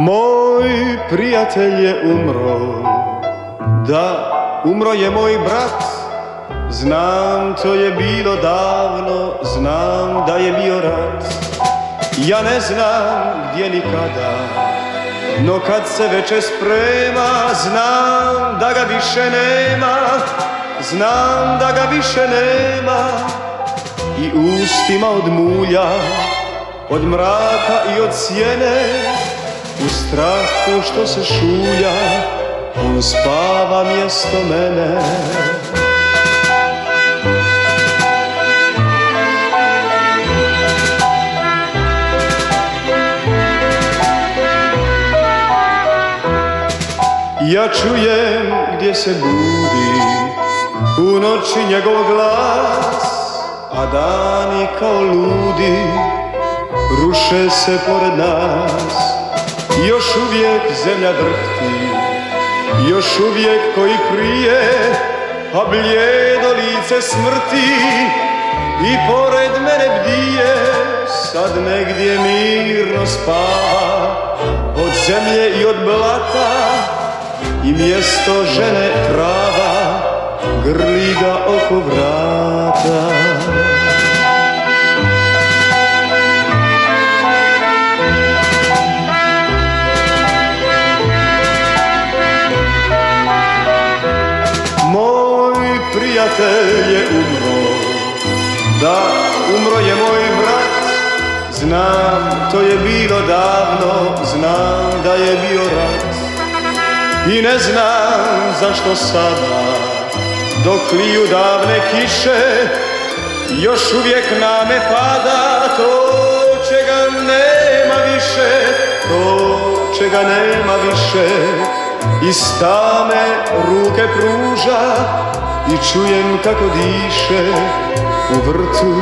Moj prijatelj je umro, da, umro je moj brat. Znam, to je bilo davno, znam da je bio rat. Ja ne znam gdje nikada, no kad se veče sprema Znam da ga više nema, znam da ga više nema. I ustima od mulja, od mraka i od sjene u strahu što se šulja, on spava mjesto mene. Ja čujem gdje se budi u noći njegov glas, a dani kao ludi ruše se pored nas. Još uvijek zemlja drhti, još uvijek koji prije, a blijedo lice smrti. I pored mene bdije, sad negdje mirno spava, od zemlje i od blata i mjesto žene trava grli ga oko vrata. Prijatelj je umro. Da, umro je moj brat Znam, to je bilo davno Znam da je bio rat. I ne znam zašto sada Dok liju davne kiše Još uvijek na me pada To čega nema više To čega nema više. I stame ruke pruža i čujem kako diše u vrtu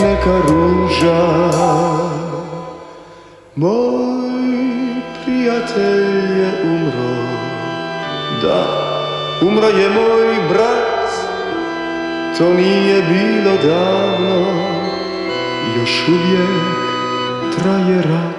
neka ruža. Moj prijatelj je umro, da, umro je moj brat, to nije bilo davno, još uvijek traje rat.